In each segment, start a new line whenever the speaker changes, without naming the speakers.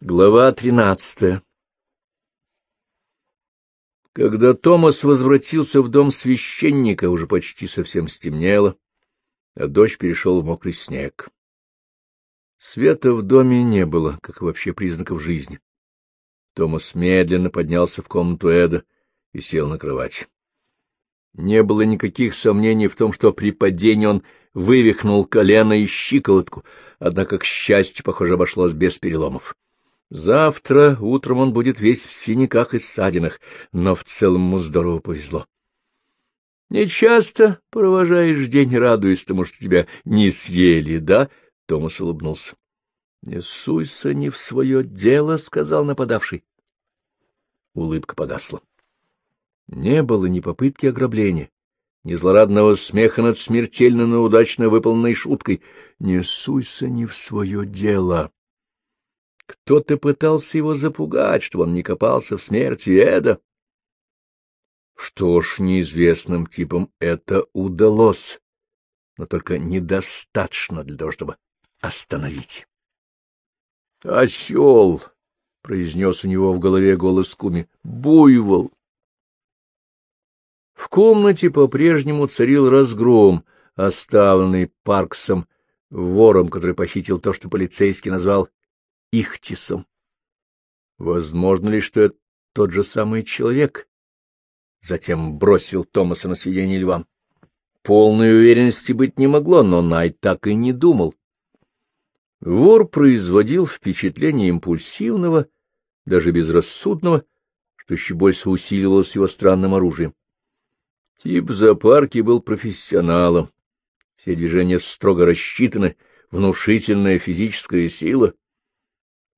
Глава тринадцатая Когда Томас возвратился в дом священника, уже почти совсем стемнело, а дождь перешел в мокрый снег. Света в доме не было, как и вообще признаков жизни. Томас медленно поднялся в комнату Эда и сел на кровать. Не было никаких сомнений в том, что при падении он вывихнул колено и щиколотку, однако, к счастью, похоже, обошлось без переломов. Завтра утром он будет весь в синяках и ссадинах, но в целом ему здорово повезло. — Не часто провожаешь день, радуясь тому, что тебя не съели, да? — Томас улыбнулся. — Не суйся не в свое дело, — сказал нападавший. Улыбка погасла. Не было ни попытки ограбления, ни злорадного смеха над смертельно, но удачно выполненной шуткой. Не суйся не в свое дело. Кто-то пытался его запугать, чтобы он не копался в смерти Эда. Что ж, неизвестным типам это удалось, но только недостаточно для того, чтобы остановить. — Осел! — произнес у него в голове голос Куми. — Буйвол! В комнате по-прежнему царил разгром, оставленный Парксом вором, который похитил то, что полицейский назвал Ихтисом. Возможно ли, что это тот же самый человек? Затем бросил Томаса на сиденье льва. Полной уверенности быть не могло, но Найт так и не думал. Вор производил впечатление импульсивного, даже безрассудного, что еще больше усиливалось его странным оружием. Тип зоопарки был профессионалом. Все движения строго рассчитаны, внушительная физическая сила —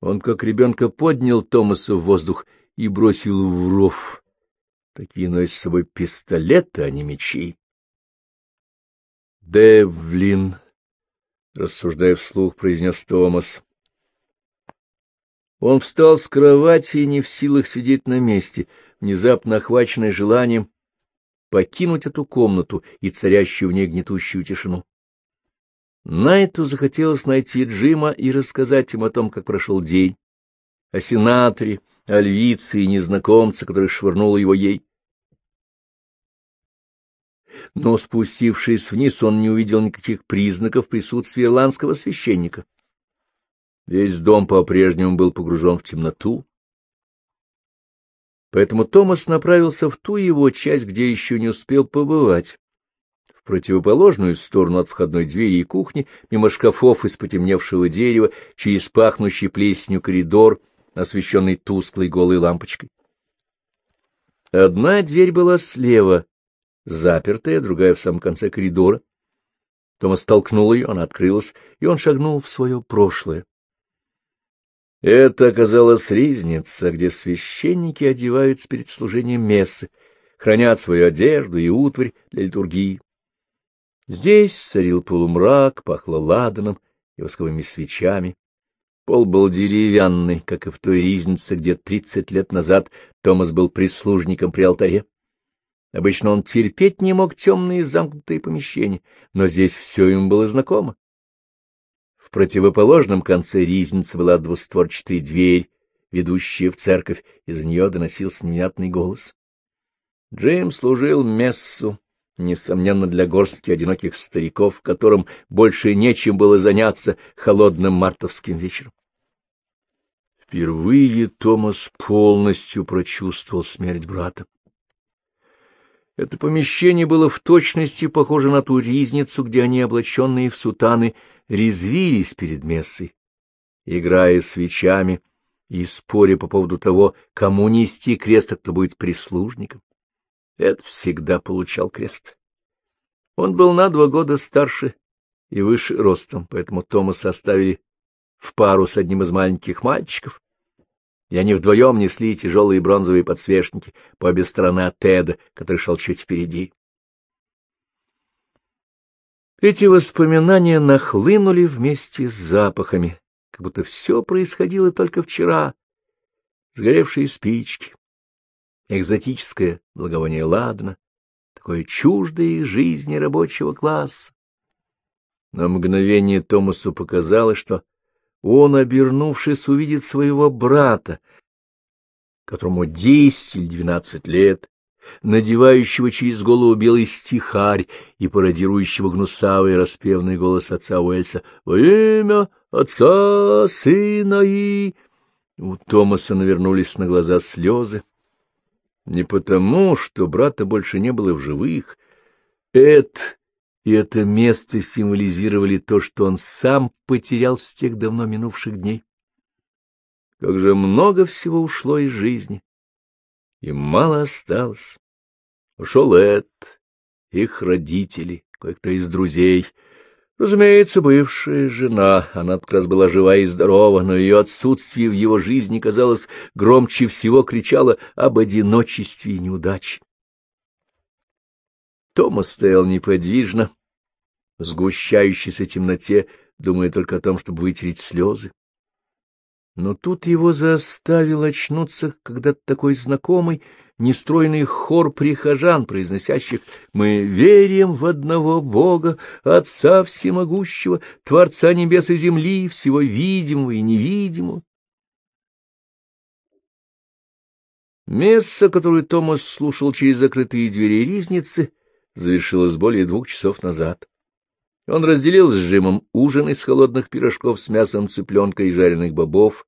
он, как ребенка, поднял Томаса в воздух и бросил в ров. Такие носят с собой пистолеты, а не мечи. «Девлин», — рассуждая вслух, произнес Томас. Он встал с кровати и не в силах сидеть на месте, внезапно охваченный желанием покинуть эту комнату и царящую в ней гнетущую тишину. Найту захотелось найти Джима и рассказать им о том, как прошел день, о сенаторе, о львице и незнакомце, который швырнул его ей. Но, спустившись вниз, он не увидел никаких признаков присутствия ирландского священника. Весь дом по-прежнему был погружен в темноту. Поэтому Томас направился в ту его часть, где еще не успел побывать в противоположную сторону от входной двери и кухни, мимо шкафов из потемневшего дерева, через пахнущий плесенью коридор, освещенный тусклой голой лампочкой. Одна дверь была слева, запертая, другая в самом конце коридора. Томас толкнул ее, она открылась, и он шагнул в свое прошлое. Это оказалась ризница, где священники одеваются перед служением мессы, хранят свою одежду и утварь для литургии. Здесь царил полумрак, пахло ладаном и восковыми свечами. Пол был деревянный, как и в той ризнице, где тридцать лет назад Томас был прислужником при алтаре. Обычно он терпеть не мог темные замкнутые помещения, но здесь все им было знакомо. В противоположном конце ризницы была двустворчатая дверь, ведущая в церковь, из нее доносился невнятный голос. Джейм служил мессу, несомненно, для горстки одиноких стариков, которым больше нечем было заняться холодным мартовским вечером. Впервые Томас полностью прочувствовал смерть брата. Это помещение было в точности похоже на ту ризницу, где они, облаченные в сутаны, резвились перед мессой, играя свечами и споря по поводу того, кому нести крест, а кто будет прислужником. Эд всегда получал крест. Он был на два года старше и выше ростом, поэтому Томаса оставили в пару с одним из маленьких мальчиков, и они вдвоем несли тяжелые бронзовые подсвечники по обе стороны от Теда, который шел чуть впереди. Эти воспоминания нахлынули вместе с запахами, как будто все происходило только вчера. Сгоревшие спички, экзотическое благовоние ладана, такое чуждое жизни рабочего класса. На мгновение Томасу показалось, что он, обернувшись, увидит своего брата, которому десять или двенадцать лет, надевающего через голову белый стихарь и пародирующего гнусавый распевный голос отца Уэльса «Во имя отца, сына и...» У Томаса навернулись на глаза слезы. Не потому, что брата больше не было в живых. Эд и это место символизировали то, что он сам потерял с тех давно минувших дней. Как же много всего ушло из жизни, и мало осталось. Ушел Эд, их родители, кое-кто из друзей. Разумеется, бывшая жена, она как раз была жива и здорова, но ее отсутствие в его жизни, казалось, громче всего кричало об одиночестве и неудаче. Тома стоял неподвижно, в сгущающейся темноте, думая только о том, чтобы вытереть слезы. Но тут его заставил очнуться когда-то такой знакомый, нестройный хор прихожан, произносящих «Мы верим в одного Бога, Отца Всемогущего, Творца небес и земли, всего видимого и невидимого». Месса, которую Томас слушал через закрытые двери ризницы, завершилось более двух часов назад. Он разделил с Джимом ужин из холодных пирожков с мясом цыпленка и жареных бобов,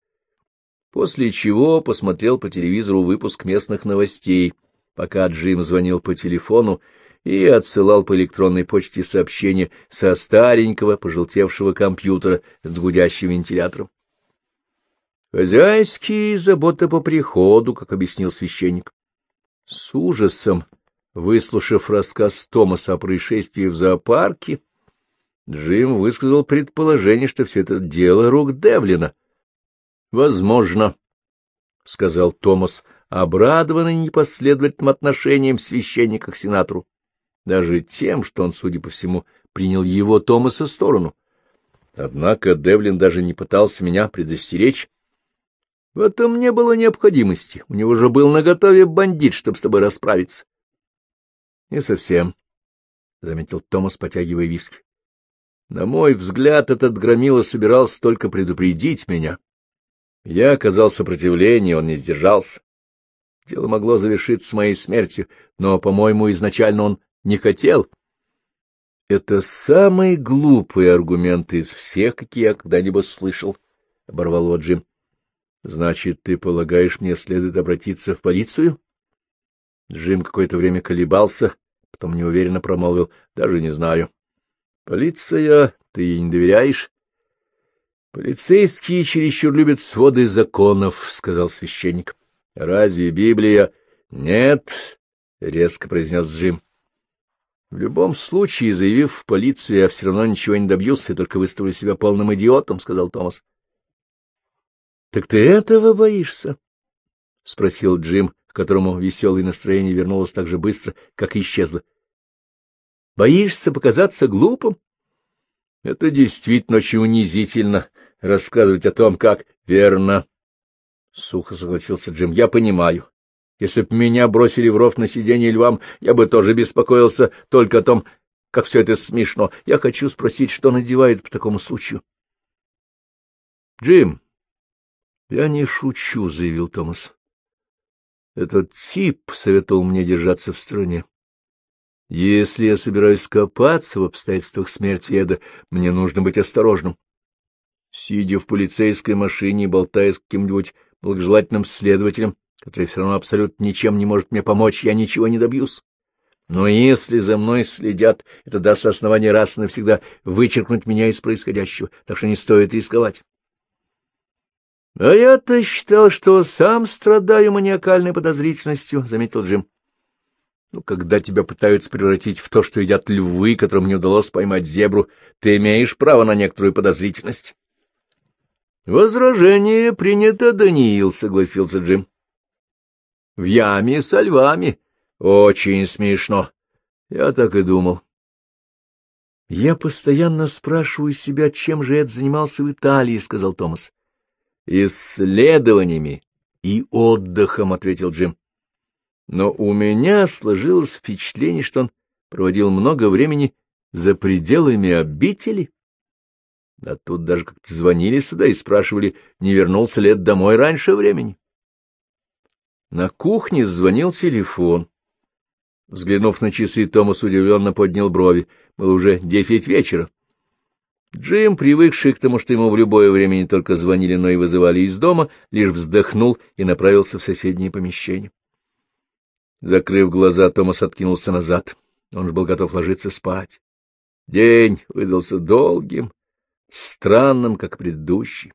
после чего посмотрел по телевизору выпуск местных новостей, пока Джим звонил по телефону и отсылал по электронной почте сообщения со старенького пожелтевшего компьютера с гудящим вентилятором. Хозяйские заботы по приходу, как объяснил священник. С ужасом, выслушав рассказ Томаса о происшествии в зоопарке, Джим высказал предположение, что все это дело рук Девлина. — Возможно, — сказал Томас, обрадованный непоследовательным отношением священника к сенатору, даже тем, что он, судя по всему, принял его Томаса сторону. Однако Девлин даже не пытался меня предостеречь. В этом не было необходимости, у него же был наготове бандит, чтобы с тобой расправиться. — Не совсем, — заметил Томас, потягивая виски. На мой взгляд, этот громила собирался только предупредить меня. Я оказал сопротивление, он не сдержался. Дело могло завершиться моей смертью, но, по-моему, изначально он не хотел. Это самый глупый аргумент из всех, какие я когда-либо слышал, — оборвал его Джим. — Значит, ты полагаешь, мне следует обратиться в полицию? Джим какое-то время колебался, потом неуверенно промолвил. — Даже не знаю. — Полиция, ты ей не доверяешь? — Полицейские чересчур любят своды законов, — сказал священник. — Разве Библия... — Нет, — резко произнес Джим. — В любом случае, заявив в полицию, я все равно ничего не добьюсь, и только выставлю себя полным идиотом, — сказал Томас. — Так ты этого боишься? — спросил Джим, которому веселое настроение вернулось так же быстро, как и исчезло. Боишься показаться глупым? Это действительно очень унизительно рассказывать о том, как верно. Сухо согласился Джим. Я понимаю. Если б меня бросили в ров на сиденье львам, я бы тоже беспокоился только о том, как все это смешно. Я хочу спросить, что надевают по такому случаю. Джим, я не шучу, заявил Томас. Этот тип советовал мне держаться в стороне. Если я собираюсь копаться в обстоятельствах смерти Эда, мне нужно быть осторожным. Сидя в полицейской машине и болтая с каким-нибудь благожелательным следователем, который все равно абсолютно ничем не может мне помочь, я ничего не добьюсь. Но если за мной следят, это даст основание раз и навсегда вычеркнуть меня из происходящего, так что не стоит рисковать. — А я-то считал, что сам страдаю маниакальной подозрительностью, — заметил Джим. Ну, когда тебя пытаются превратить в то, что едят львы, которым не удалось поймать зебру, ты имеешь право на некоторую подозрительность. — Возражение принято, Даниил, — согласился Джим. — В яме со львами. Очень смешно. Я так и думал. — Я постоянно спрашиваю себя, чем же Эд занимался в Италии, — сказал Томас. — Исследованиями и отдыхом, — ответил Джим но у меня сложилось впечатление, что он проводил много времени за пределами обители. А тут даже как-то звонили сюда и спрашивали, не вернулся ли домой раньше времени. На кухне звонил телефон. Взглянув на часы, Томас удивленно поднял брови. Было уже десять вечера. Джим, привыкший к тому, что ему в любое время не только звонили, но и вызывали из дома, лишь вздохнул и направился в соседнее помещение. Закрыв глаза, Томас откинулся назад. Он же был готов ложиться спать. День выдался долгим, странным, как предыдущий.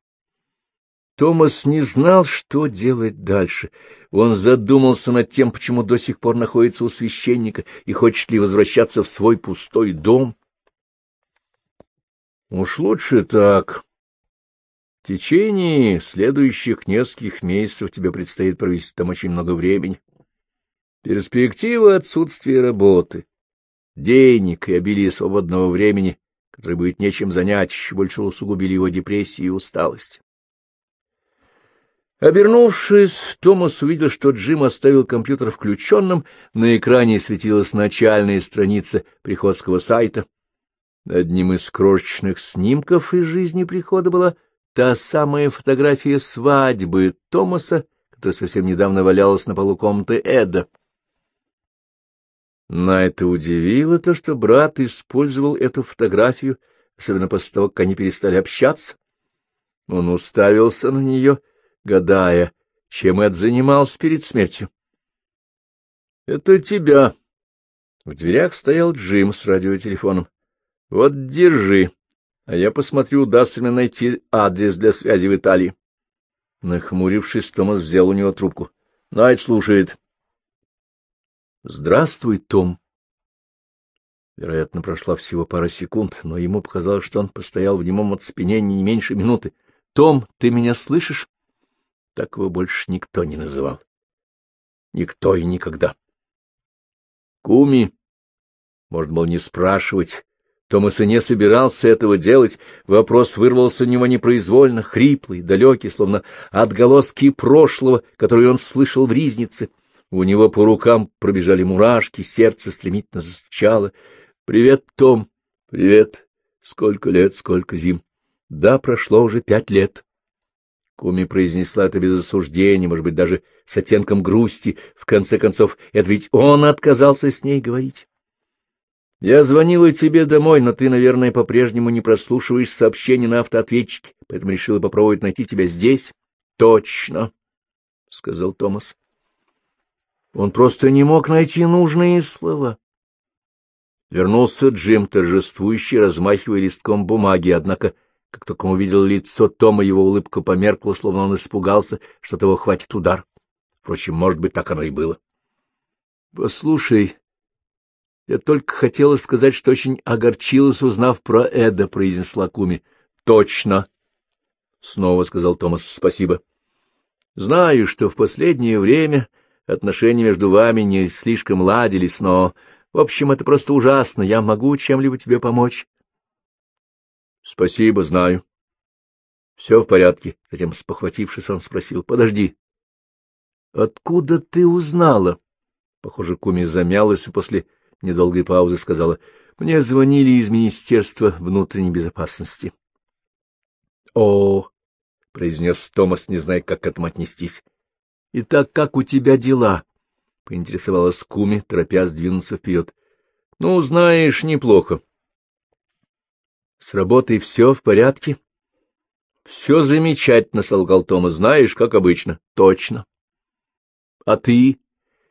Томас не знал, что делать дальше. Он задумался над тем, почему до сих пор находится у священника и хочет ли возвращаться в свой пустой дом. Уж лучше так. В течение следующих нескольких месяцев тебе предстоит провести там очень много времени. Перспектива отсутствия работы, денег и обилия свободного времени, которое будет нечем занять, еще больше усугубили его депрессию и усталость. Обернувшись, Томас увидел, что Джим оставил компьютер включенным, на экране светилась начальная страница приходского сайта — Одним из крошечных снимков из жизни прихода была та самая фотография свадьбы Томаса, которая совсем недавно валялась на полу комнаты Эда. На это удивило то, что брат использовал эту фотографию, особенно после того, как они перестали общаться. Он уставился на нее, гадая, чем Эд занимался перед смертью. — Это тебя. В дверях стоял Джим с радиотелефоном. Вот держи, а я посмотрю, удастся мне найти адрес для связи в Италии. Нахмурившись, Томас взял у него трубку. Найт слушает. Здравствуй, Том. Вероятно, прошла всего пара секунд, но ему показалось, что он постоял в немом оцепенении не меньше минуты. Том, ты меня слышишь? Так его больше никто не называл. Никто и никогда. Куми, можно было не спрашивать, Томас и не собирался этого делать, вопрос вырвался у него непроизвольно, хриплый, далекий, словно отголоски прошлого, которые он слышал в ризнице. У него по рукам пробежали мурашки, сердце стремительно застучало. — Привет, Том. — Привет. Сколько лет, сколько зим. — Да, прошло уже пять лет. Куми произнесла это без осуждения, может быть, даже с оттенком грусти. В конце концов, это ведь он отказался с ней говорить. Я звонила тебе домой, но ты, наверное, по-прежнему не прослушиваешь сообщения на автоответчике, поэтому решила попробовать найти тебя здесь. — Точно, — сказал Томас. Он просто не мог найти нужные слова. Вернулся Джим, торжествующий, размахивая листком бумаги, однако, как только он увидел лицо Тома, его улыбка померкла, словно он испугался, что того хватит удар. Впрочем, может быть, так оно и было. — Послушай, я только хотела сказать, что очень огорчилась, узнав про Эда, — произнесла Куми. — Точно, — снова сказал Томас. — Спасибо. Знаю, что в последнее время отношения между вами не слишком ладились, но, в общем, это просто ужасно. Я могу чем-либо тебе помочь? — Спасибо, знаю. — Все в порядке. Затем, спохватившись, он спросил. — Подожди. — Откуда ты узнала? Похоже, Куми замялась и после недолгой паузы сказала, — мне звонили из Министерства внутренней безопасности. — О, — произнес Томас, не зная, как к этому отнестись. — Итак, как у тебя дела? — поинтересовалась Куми, торопясь двинуться вперед. — Ну, знаешь, неплохо. — С работой все в порядке? — Все замечательно, — солгал Томас, — знаешь, как обычно. — Точно. — А ты?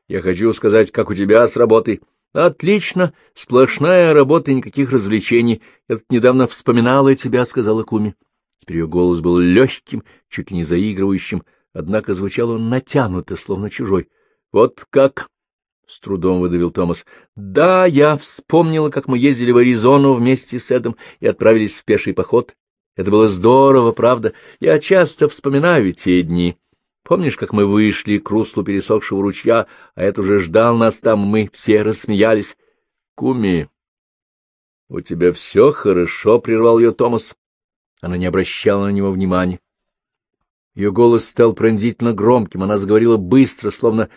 Я хочу сказать, как у тебя с работой? — Отлично, сплошная работа никаких развлечений. Я тут недавно вспоминала тебя, — сказала Куми. Теперь ее голос был легким, чуть не заигрывающим, однако звучал он натянуто, словно чужой. — Вот как? — с трудом выдавил Томас. — Да, я вспомнила, как мы ездили в Аризону вместе с Эдом и отправились в пеший поход. Это было здорово, правда. Я часто вспоминаю те дни. Помнишь, как мы вышли к руслу пересохшего ручья, а это уже ждал нас там, мы все рассмеялись? — Куми, у тебя все хорошо, — прервал ее Томас. Она не обращала на него внимания. Ее голос стал пронзительно громким, она заговорила быстро, словно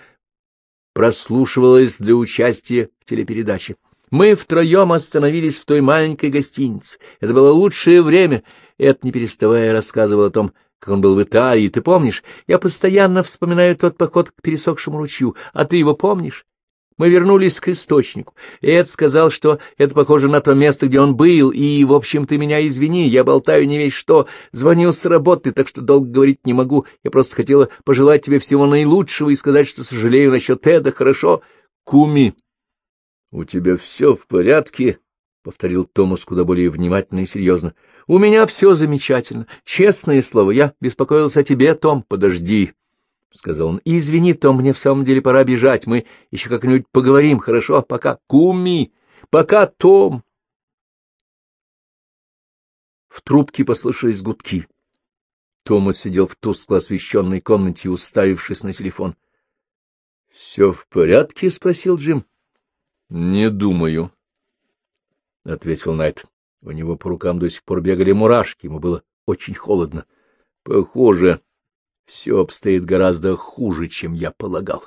прослушивалась для участия в телепередаче. Мы втроем остановились в той маленькой гостинице. Это было лучшее время. Эд, не переставая, рассказывал о том, как он был в Италии. Ты помнишь? Я постоянно вспоминаю тот поход к пересохшему ручью. А ты его помнишь? Мы вернулись к источнику. Эд сказал, что это похоже на то место, где он был, и, в общем, ты меня извини, я болтаю не весь что. Звонил с работы, так что долго говорить не могу. Я просто хотела пожелать тебе всего наилучшего и сказать, что сожалею насчет Эда, хорошо? Куми, у тебя все в порядке? — повторил Томас куда более внимательно и серьезно. — У меня все замечательно. Честное слово, я беспокоился о тебе, Том. Подожди, — сказал он. — Извини, Том, мне в самом деле пора бежать. Мы еще как-нибудь поговорим, хорошо? Пока. Куми! Пока, Том! В трубке послышались гудки. Томас сидел в тускло освещенной комнате, уставившись на телефон. — Все в порядке? — спросил Джим. — Не думаю, — ответил Найт. У него по рукам до сих пор бегали мурашки, ему было очень холодно. — Похоже, все обстоит гораздо хуже, чем я полагал.